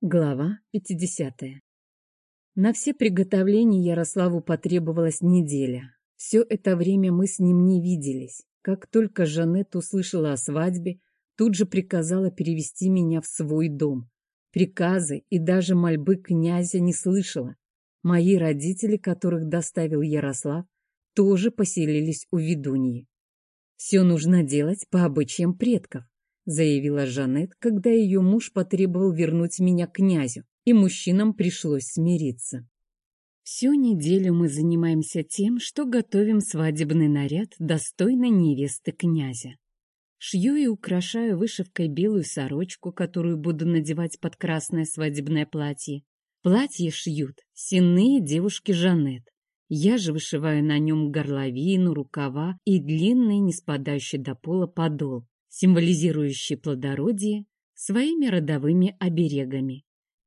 Глава 50. На все приготовления Ярославу потребовалась неделя. Все это время мы с ним не виделись. Как только Жанет услышала о свадьбе, тут же приказала перевести меня в свой дом. Приказы и даже мольбы князя не слышала. Мои родители, которых доставил Ярослав, тоже поселились у ведуньи. Все нужно делать по обычаям предков заявила Жанет, когда ее муж потребовал вернуть меня князю, и мужчинам пришлось смириться. Всю неделю мы занимаемся тем, что готовим свадебный наряд достойной невесты князя. Шью и украшаю вышивкой белую сорочку, которую буду надевать под красное свадебное платье. Платье шьют сенные девушки Жанет. Я же вышиваю на нем горловину, рукава и длинный, не спадающий до пола подол символизирующий плодородие, своими родовыми оберегами.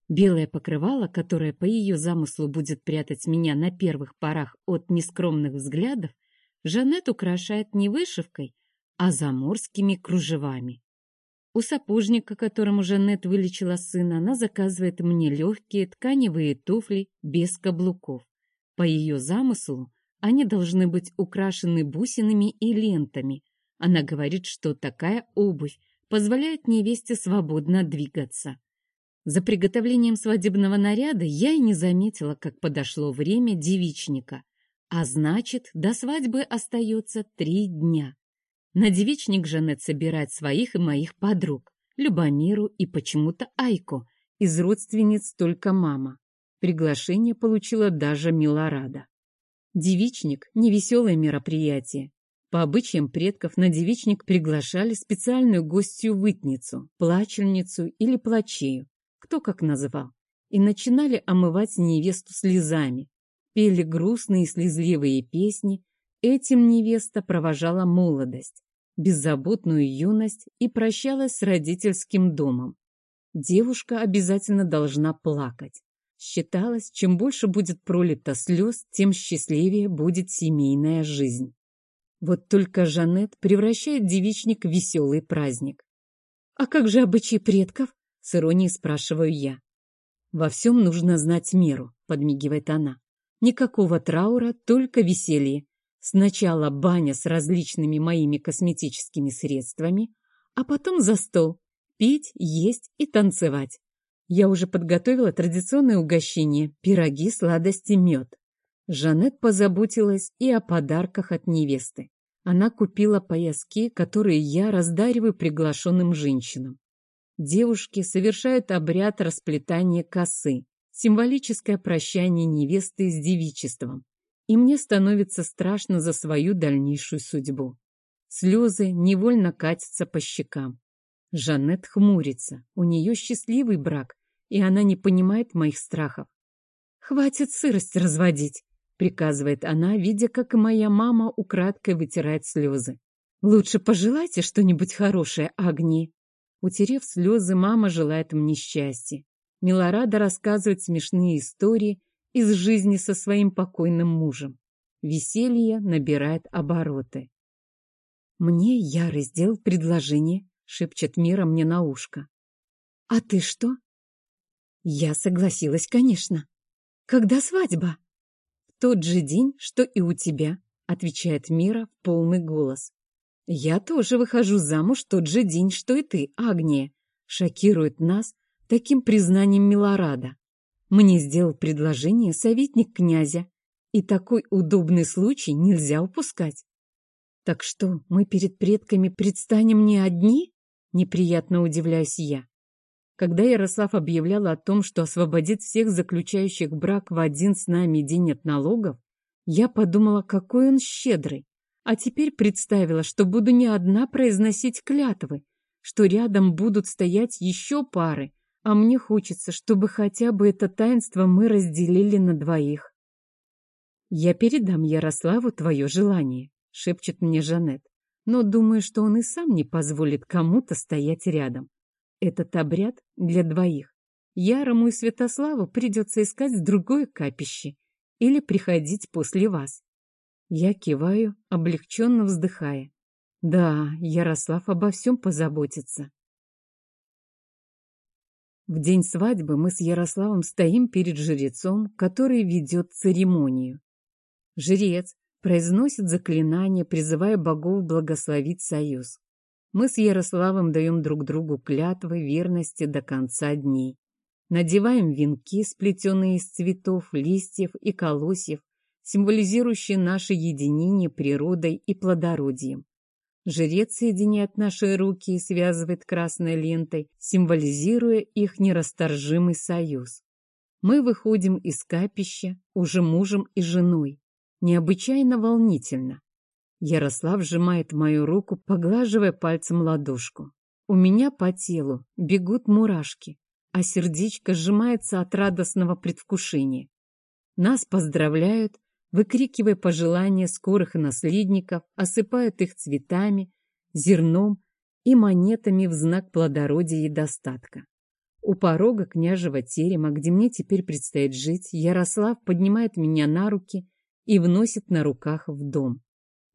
Белое покрывало, которое по ее замыслу будет прятать меня на первых порах от нескромных взглядов, Жанет украшает не вышивкой, а заморскими кружевами. У сапожника, которому Жанет вылечила сына, она заказывает мне легкие тканевые туфли без каблуков. По ее замыслу они должны быть украшены бусинами и лентами, она говорит, что такая обувь позволяет невесте свободно двигаться. За приготовлением свадебного наряда я и не заметила, как подошло время девичника. А значит, до свадьбы остается три дня. На девичник Жанет собирает своих и моих подруг, Любомиру и почему-то Айку. Из родственниц только мама. Приглашение получила даже Милорада. Девичник – невеселое мероприятие. По обычаям предков на девичник приглашали специальную гостью-вытницу, плачельницу или плачею, кто как называл, и начинали омывать невесту слезами. Пели грустные и слезливые песни, этим невеста провожала молодость, беззаботную юность и прощалась с родительским домом. Девушка обязательно должна плакать. Считалось, чем больше будет пролито слез, тем счастливее будет семейная жизнь. Вот только Жанет превращает девичник в веселый праздник. «А как же обычаи предков?» — с иронией спрашиваю я. «Во всем нужно знать меру», — подмигивает она. «Никакого траура, только веселье. Сначала баня с различными моими косметическими средствами, а потом за стол. Пить, есть и танцевать. Я уже подготовила традиционное угощение – пироги, сладости, мед. Жанет позаботилась и о подарках от невесты. Она купила пояски, которые я раздариваю приглашенным женщинам. Девушки совершают обряд расплетания косы, символическое прощание невесты с девичеством. И мне становится страшно за свою дальнейшую судьбу. Слезы невольно катятся по щекам. Жанет хмурится. У нее счастливый брак, и она не понимает моих страхов. «Хватит сырость разводить!» Приказывает она, видя, как и моя мама украдкой вытирает слезы. «Лучше пожелайте что-нибудь хорошее, Агнии». Утерев слезы, мама желает мне счастья. Милорада рассказывает смешные истории из жизни со своим покойным мужем. Веселье набирает обороты. «Мне Ярый сделал предложение», — шепчет Мира мне на ушко. «А ты что?» «Я согласилась, конечно. Когда свадьба?» Тот же день, что и у тебя», — отвечает Мира в полный голос. «Я тоже выхожу замуж тот же день, что и ты, Агния», — шокирует нас таким признанием Милорада. Мне сделал предложение советник князя, и такой удобный случай нельзя упускать. Так что, мы перед предками предстанем не одни? Неприятно удивляюсь я. Когда Ярослав объявлял о том, что освободит всех заключающих брак в один с нами день от налогов, я подумала, какой он щедрый. А теперь представила, что буду не одна произносить клятвы, что рядом будут стоять еще пары, а мне хочется, чтобы хотя бы это таинство мы разделили на двоих. «Я передам Ярославу твое желание», — шепчет мне Жанет, но думаю, что он и сам не позволит кому-то стоять рядом. Этот обряд для двоих. Ярому и Святославу придется искать другое капище или приходить после вас. Я киваю, облегченно вздыхая. Да, Ярослав обо всем позаботится. В день свадьбы мы с Ярославом стоим перед жрецом, который ведет церемонию. Жрец произносит заклинание, призывая богов благословить союз. Мы с Ярославом даем друг другу клятвы верности до конца дней. Надеваем венки, сплетенные из цветов, листьев и колосьев, символизирующие наше единение природой и плодородием. Жрец соединяет наши руки и связывает красной лентой, символизируя их нерасторжимый союз. Мы выходим из капища уже мужем и женой. Необычайно волнительно. Ярослав сжимает мою руку, поглаживая пальцем ладошку. У меня по телу бегут мурашки, а сердечко сжимается от радостного предвкушения. Нас поздравляют, выкрикивая пожелания скорых наследников, осыпают их цветами, зерном и монетами в знак плодородия и достатка. У порога княжего терема, где мне теперь предстоит жить, Ярослав поднимает меня на руки и вносит на руках в дом.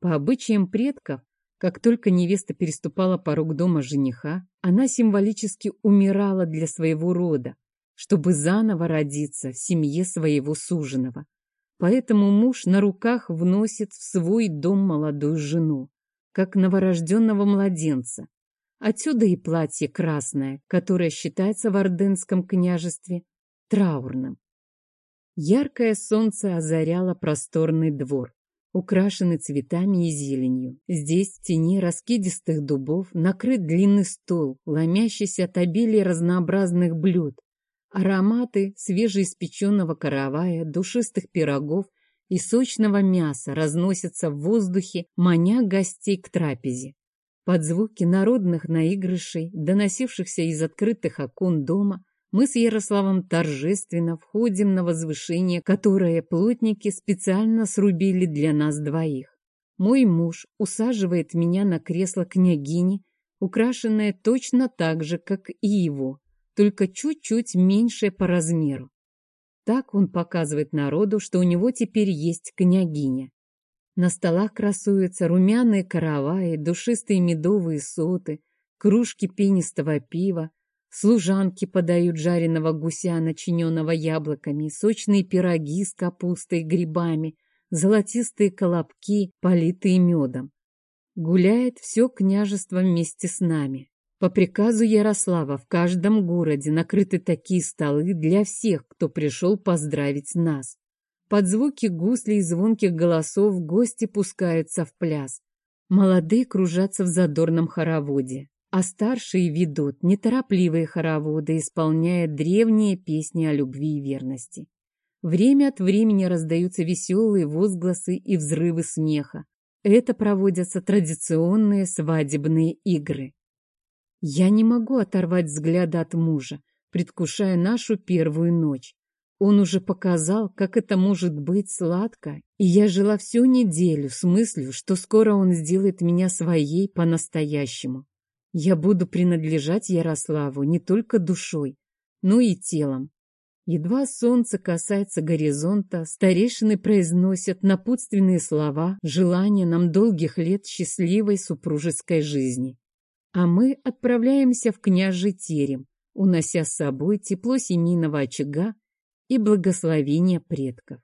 По обычаям предков, как только невеста переступала порог дома жениха, она символически умирала для своего рода, чтобы заново родиться в семье своего суженого. Поэтому муж на руках вносит в свой дом молодую жену, как новорожденного младенца. Отсюда и платье красное, которое считается в Орденском княжестве траурным. Яркое солнце озаряло просторный двор, украшенный цветами и зеленью. Здесь, в тени раскидистых дубов, накрыт длинный стол, ломящийся от обилия разнообразных блюд, Ароматы свежеиспеченного каравая, душистых пирогов и сочного мяса разносятся в воздухе, маня гостей к трапезе. Под звуки народных наигрышей, доносившихся из открытых окон дома, мы с Ярославом торжественно входим на возвышение, которое плотники специально срубили для нас двоих. Мой муж усаживает меня на кресло княгини, украшенное точно так же, как и его только чуть-чуть меньшее по размеру. Так он показывает народу, что у него теперь есть княгиня. На столах красуются румяные караваи, душистые медовые соты, кружки пенистого пива, служанки подают жареного гуся, начиненного яблоками, сочные пироги с капустой и грибами, золотистые колобки, политые медом. Гуляет все княжество вместе с нами. По приказу Ярослава в каждом городе накрыты такие столы для всех, кто пришел поздравить нас. Под звуки гуслей и звонких голосов гости пускаются в пляс. Молодые кружатся в задорном хороводе, а старшие ведут неторопливые хороводы, исполняя древние песни о любви и верности. Время от времени раздаются веселые возгласы и взрывы смеха. Это проводятся традиционные свадебные игры. Я не могу оторвать взгляда от мужа, предвкушая нашу первую ночь. Он уже показал, как это может быть сладко, и я жила всю неделю с мыслью, что скоро он сделает меня своей по-настоящему. Я буду принадлежать Ярославу не только душой, но и телом. Едва солнце касается горизонта, старейшины произносят напутственные слова, желания нам долгих лет счастливой супружеской жизни а мы отправляемся в княжий терем, унося с собой тепло семейного очага и благословение предков.